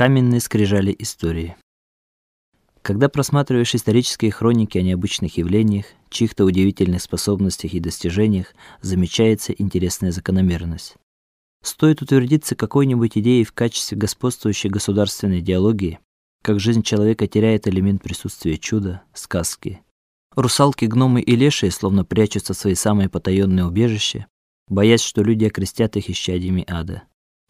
Каменные скрижали истории. Когда просматриваешь исторические хроники о необычных явлениях, чьих-то удивительных способностях и достижениях, замечается интересная закономерность. Стоит утвердиться какой-нибудь идеей в качестве господствующей государственной идеологии, как жизнь человека теряет элемент присутствия чуда, сказки. Русалки, гномы и лешие словно прячутся в свои самые потаенные убежища, боясь, что люди окрестят их исчадьями ада.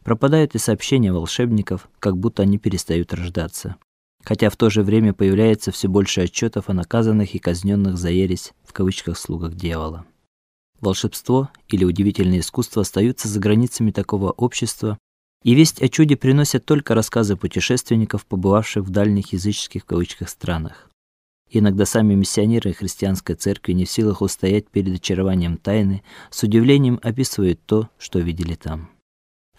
Пропадают и сообщения волшебников, как будто они перестают рождаться. Хотя в то же время появляется все больше отчетов о наказанных и казненных за ересь в кавычках слугах дьявола. Волшебство или удивительное искусство остаются за границами такого общества, и весть о чуде приносят только рассказы путешественников, побывавших в дальних языческих в кавычках странах. Иногда сами миссионеры христианской церкви не в силах устоять перед очарованием тайны, с удивлением описывают то, что видели там.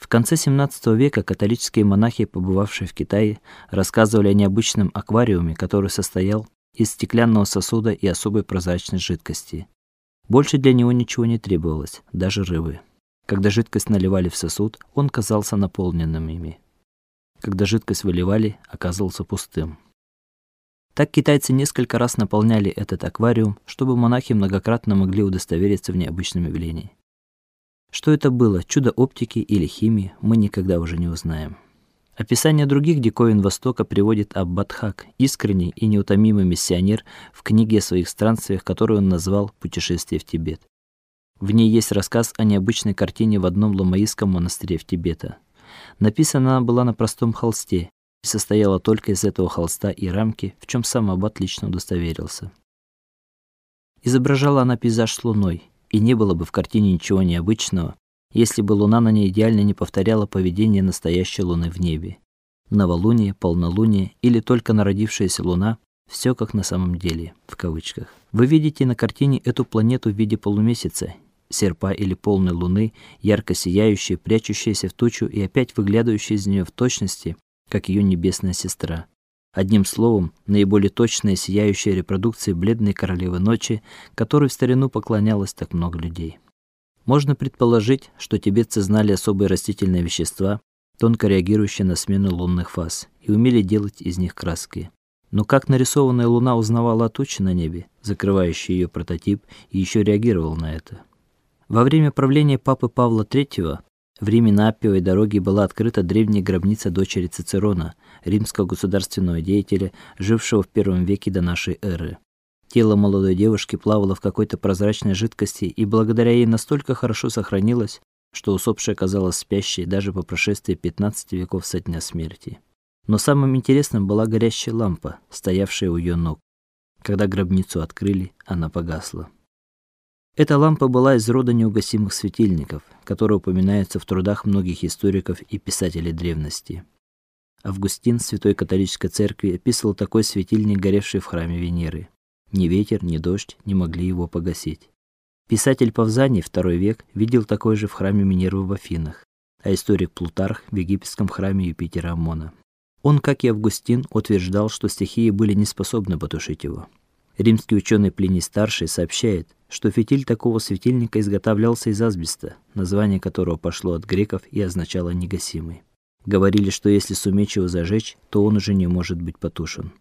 В конце XVII века католические монахи, побывавшие в Китае, рассказывали о необычном аквариуме, который состоял из стеклянного сосуда и особой прозрачной жидкости. Больше для него ничего не требовалось, даже рыбы. Когда жидкость наливали в сосуд, он казался наполненным ими. Когда жидкость выливали, оказывался пустым. Так китайцы несколько раз наполняли этот аквариум, чтобы монахи многократно могли удостовериться в необычном явлении. Что это было, чудо оптики или химии, мы никогда уже не узнаем. Описание других диковин Востока приводит Аббатхак, искренний и неутомимый миссионер в книге о своих странствиях, которую он назвал Путешествие в Тибет. В ней есть рассказ о необычной картине в одном ламаистском монастыре в Тибете. Написана она была на простом холсте и состояла только из этого холста и рамки, в чем сам аббат лично удостоверился. Изображала она пейзаж с луной, и не было бы в картине ничего необычного, если бы луна на ней идеально не повторяла поведение настоящей луны в небе. Новолуние, полнолуние или только народившаяся луна все как на самом деле, в кавычках. Вы видите на картине эту планету в виде полумесяца, серпа или полной луны, ярко сияющей, прячущейся в тучу и опять выглядывающей из нее в точности, как ее небесная сестра. Одним словом, наиболее точная сияющая репродукция бледной королевы ночи, которой в старину поклонялось так много людей. Можно предположить, что тибетцы знали особые растительные вещества, тонко реагирующие на смену лунных фаз, и умели делать из них краски. Но как нарисованная луна узнавала о туче на небе, закрывающей ее прототип, и еще реагировала на это? Во время правления папы Павла III в Риме на Аппиевой дороге была открыта древняя гробница дочери Цицерона, римского государственного деятеля, жившего в первом веке до нашей эры. Тело молодой девушки плавало в какой-то прозрачной жидкости и благодаря ей настолько хорошо сохранилось, что усопшая казалась спящей даже по прошествии 15 веков со дня смерти. Но самым интересным была горящая лампа, стоявшая у ее ног. Когда гробницу открыли, она погасла. Эта лампа была из рода неугасимых светильников, которые упоминаются в трудах многих историков и писателей древности. Августин Святой католической церкви описывал такой светильник, горевший в храме Венеры. Ни ветер, ни дождь не могли его погасить. Писатель Павзаний, II век, видел такой же в храме Минервы в Афинах, а историк Плутарх в египетском храме Юпитера Амона. Он, как и Августин, утверждал, что стихии были не способны потушить его. Римский ученый Плиний старший сообщает, что фитиль такого светильника изготавливался из асбеста, название которого пошло от греков и означало негасимый. Говорили, что если суметь его зажечь, то он уже не может быть потушен.